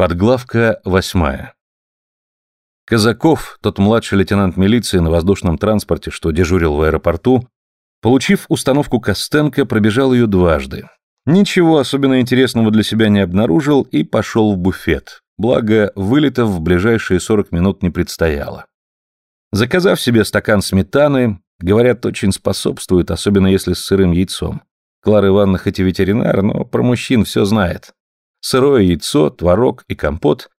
Подглавка восьмая. Казаков, тот младший лейтенант милиции на воздушном транспорте, что дежурил в аэропорту, получив установку Костенко, пробежал ее дважды. Ничего особенно интересного для себя не обнаружил и пошел в буфет. Благо, вылетов в ближайшие 40 минут не предстояло. Заказав себе стакан сметаны, говорят, очень способствует, особенно если с сырым яйцом. Клара Ивановна хоть и ветеринар, но про мужчин все знает сырое яйцо, творог и компот,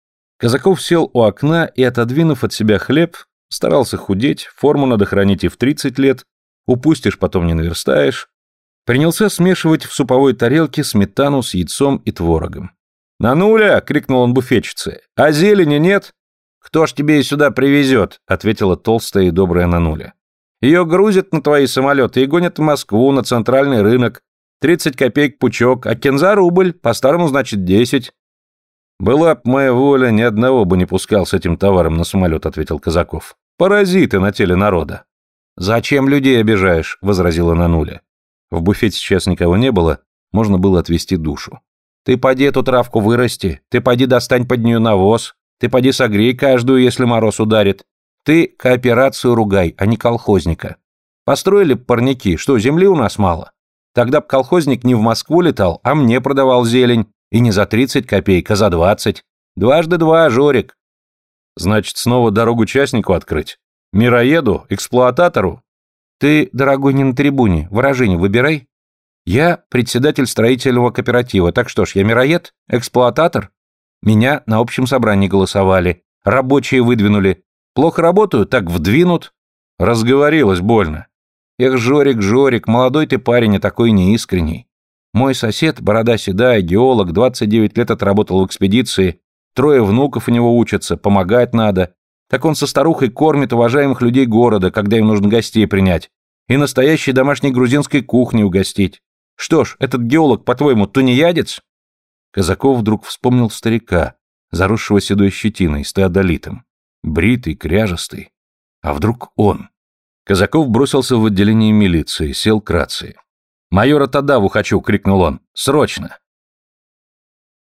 Казаков сел у окна и, отодвинув от себя хлеб, старался худеть, форму надо хранить и в 30 лет, упустишь, потом не наверстаешь, принялся смешивать в суповой тарелке сметану с яйцом и творогом. «Нануля!» — крикнул он буфетчице. «А зелени нет?» «Кто ж тебе и сюда привезет?» — ответила толстая и добрая Нануля. «Ее грузят на твои самолеты и гонят в Москву, на центральный рынок, Тридцать копеек пучок, а кинза рубль, по-старому значит десять. Была б моя воля, ни одного бы не пускал с этим товаром на самолет, ответил Казаков. Паразиты на теле народа. Зачем людей обижаешь? возразила Нануля. В буфете сейчас никого не было, можно было отвести душу. Ты поди эту травку вырасти, ты поди достань под нее навоз, ты поди согрей каждую, если мороз ударит. Ты кооперацию ругай, а не колхозника. Построили парники, что, земли у нас мало? Тогда б колхозник не в Москву летал, а мне продавал зелень. И не за 30 копеек, а за 20. Дважды два, Жорик. Значит, снова дорогу частнику открыть? Мироеду? Эксплуататору? Ты, дорогой, не на трибуне, выражение выбирай. Я председатель строительного кооператива, так что ж, я мироед? Эксплуататор? Меня на общем собрании голосовали. Рабочие выдвинули. Плохо работаю, так вдвинут. Разговорилась больно. Эх, Жорик, Жорик, молодой ты парень, а такой неискренний. Мой сосед, борода седая, геолог, 29 лет отработал в экспедиции, трое внуков у него учатся, помогать надо. Так он со старухой кормит уважаемых людей города, когда им нужно гостей принять, и настоящей домашней грузинской кухни угостить. Что ж, этот геолог, по-твоему, тунеядец? Казаков вдруг вспомнил старика, заросшего седой щетиной, стеодолитом. Бритый, кряжестый. А вдруг он? Казаков бросился в отделение милиции, сел к рации. «Майора Тадаву хочу!» — крикнул он. «Срочно!»